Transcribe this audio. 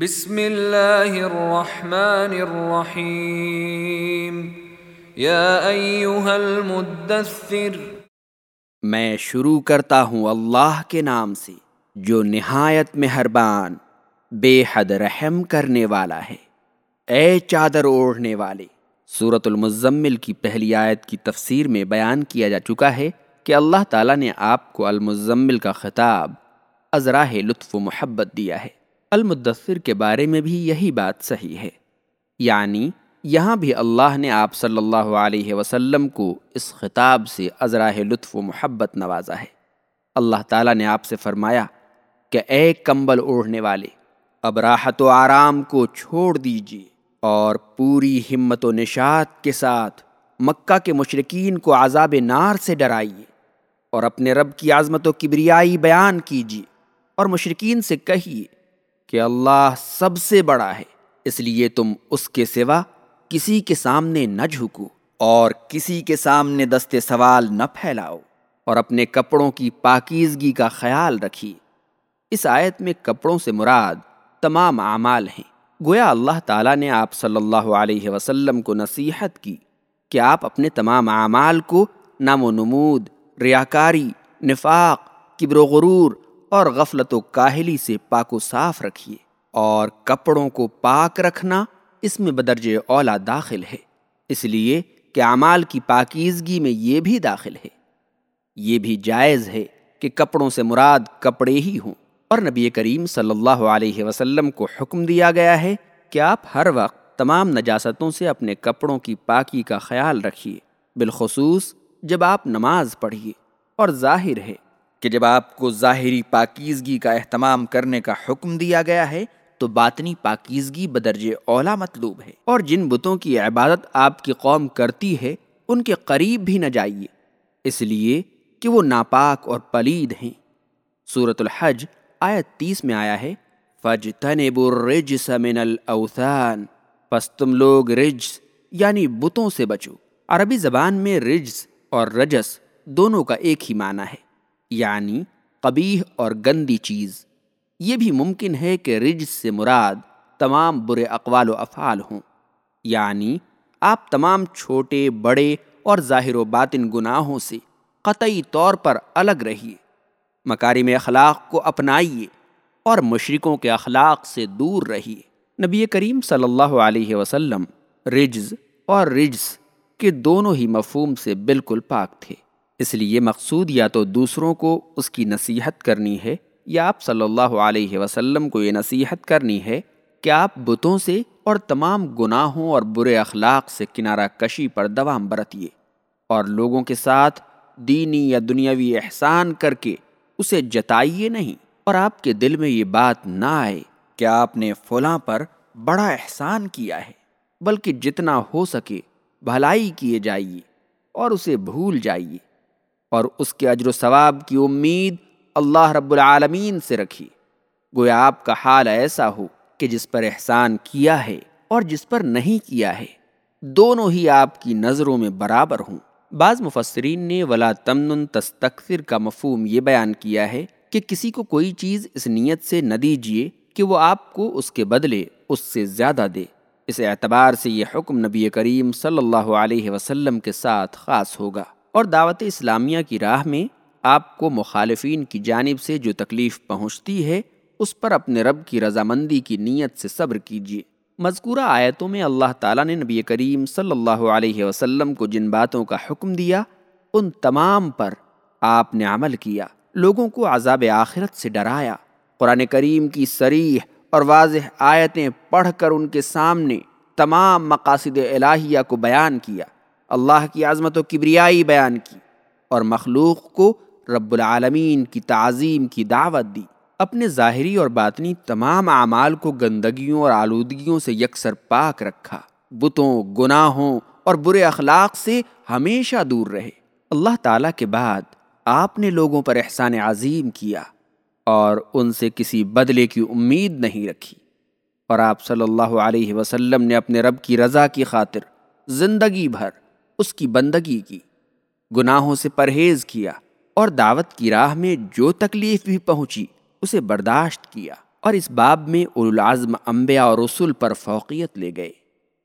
بسم اللہ الرحمن الرحیم۔ یا ایوہ المدثر۔ میں شروع کرتا ہوں اللہ کے نام سے، جو نہایت مہربان، بے حد رحم کرنے والا ہے۔ اے چادر اوڑھنے والے سورت المزمل کی پہلی آیت کی تفسیر میں بیان کیا جا چکا ہے کہ اللہ تعالیٰ نے آپ کو المزمل کا خطاب ازراہ لطف و محبت دیا ہے۔ المدثر کے بارے میں بھی یہی بات صحیح ہے۔ یعنی یہاں بھی اللہ نے آپ صلی اللہ علیہ وسلم کو اس خطاب سے ازراہ لطف و محبت نوازا ہے۔ اللہ تعالیٰ نے آپ سے فرمایا کہ اے کمبل اوڑھنے والے، اب راحت و آرام کو چھوڑ دیجیے اور پوری ہمت و نشاط کے ساتھ مکہ کے مشرقین کو عذاب نار سے ڈرائیے اور اپنے رب کی عظمت و کبریائی بیان کیجیے اور مشرقین سے کہیے کہ اللہ سب سے بڑا ہے، اس لیے تم اس کے سوا کسی کے سامنے نہ جھکو اور کسی کے سامنے دستے سوال نہ پھیلاؤ اور اپنے کپڑوں کی پاکیزگی کا خیال رکھیے اس آیت میں کپڑوں سے مراد تمام اعمال ہیں۔ گویا اللہ تعالیٰ نے آپ صلی اللہ علیہ وسلم کو نصیحت کی کہ آپ اپنے تمام اعمال کو نام و نمود ریاکاری نفاق، کبر و غرور اور غفلت و کاہلی سے پاک و صاف رکھیے اور کپڑوں کو پاک رکھنا اس میں بدرج اولا داخل ہے۔ اس لیے کہ اعمال کی پاکیزگی میں یہ بھی داخل ہے۔ یہ بھی جائز ہے کہ کپڑوں سے مراد کپڑے ہی ہوں۔ اور نبی کریم صلی اللہ علیہ وسلم کو حکم دیا گیا ہے کہ آپ ہر وقت تمام نجاستوں سے اپنے کپڑوں کی پاکی کا خیال رکھیے۔ بالخصوص جب آپ نماز پڑھیے اور ظاہر ہے کہ جب آپ کو ظاہری پاکیزگی کا اہتمام کرنے کا حکم دیا گیا ہے، تو باطنی پاکیزگی بدرج اولا مطلوب ہے۔ اور جن بتوں کی عبادت آپ کی قوم کرتی ہے، ان کے قریب بھی نہ جائیے۔ اس لیے کہ وہ ناپاک اور پلید ہیں۔ صورت الحج آیت تیس میں آیا ہے فج تنب الرجس من الاوثان۔ پس تم لوگ رجس یعنی بتوں سے بچو۔ عربی زبان میں رجس اور رجس دونوں کا ایک ہی معنی ہے۔ یعنی قبیح اور گندی چیز۔ یہ بھی ممکن ہے کہ رجس سے مراد تمام برے اقوال و افعال ہوں۔ یعنی آپ تمام چھوٹے، بڑے اور ظاہر و باطن گناہوں سے قطعی طور پر الگ رہیے۔ مکارم اخلاق کو اپنائیے اور مشرقوں کے اخلاق سے دور رہیے۔ نبی کریم صلی اللہ علیہ وسلم رجز اور رجس کے دونوں ہی مفہوم سے بالکل پاک تھے۔ اس لیے مقصود یا تو دوسروں کو اس کی نصیحت کرنی ہے یا آپ صلی اللہ علیہ وسلم کو یہ نصیحت کرنی ہے کہ آپ بتوں سے اور تمام گناہوں اور برے اخلاق سے کنارہ کشی پر دوام برتیے اور لوگوں کے ساتھ دینی یا دنیاوی احسان کر کے اسے جتائیے نہیں اور آپ کے دل میں یہ بات نہ آئے کہ آپ نے فلاں پر بڑا احسان کیا ہے، بلکہ جتنا ہو سکے بھلائی کیے جائیے اور اسے بھول جائیے۔ اور اس کے اجر و ثواب کی امید اللہ رب العالمین سے رکھی۔ گویا آپ کا حال ایسا ہو کہ جس پر احسان کیا ہے اور جس پر نہیں کیا ہے، دونوں ہی آپ کی نظروں میں برابر ہوں۔ بعض مفسرین نے ولا تمن تستکثر کا مفہوم یہ بیان کیا ہے کہ کسی کو کوئی چیز اس نیت سے نہ دیجیے کہ وہ آپ کو اس کے بدلے اس سے زیادہ دے۔ اس اعتبار سے یہ حکم نبی کریم صلی اللہ علیہ وسلم کے ساتھ خاص ہوگا۔ اور دعوت اسلامیہ کی راہ میں آپ کو مخالفین کی جانب سے جو تکلیف پہنچتی ہے، اس پر اپنے رب کی رضامندی کی نیت سے صبر کیجیے مذکورہ آیتوں میں اللہ تعالیٰ نے نبی کریم صلی اللہ علیہ وسلم کو جن باتوں کا حکم دیا، ان تمام پر آپ نے عمل کیا۔ لوگوں کو عذاب آخرت سے ڈرایا۔ قرآن کریم کی سریح اور واضح آیتیں پڑھ کر ان کے سامنے تمام مقاصد الہیہ کو بیان کیا۔ اللہ کی عظمت و کبریائی بیان کی اور مخلوق کو رب العالمین کی تعظیم کی دعوت دی۔ اپنے ظاہری اور باطنی تمام اعمال کو گندگیوں اور آلودگیوں سے یکسر پاک رکھا۔ بتوں، گناہوں اور برے اخلاق سے ہمیشہ دور رہے۔ اللہ تعالیٰ کے بعد آپ نے لوگوں پر احسان عظیم کیا اور ان سے کسی بدلے کی امید نہیں رکھی۔ اور آپ صلی اللہ علیہ وسلم نے اپنے رب کی رضا کی خاطر زندگی بھر اس کی بندگی کی، گناہوں سے پرہیز کیا اور دعوت کی راہ میں جو تکلیف بھی پہنچی، اسے برداشت کیا اور اس باب میں العزم انبیاء اور رسول پر فوقیت لے گئے۔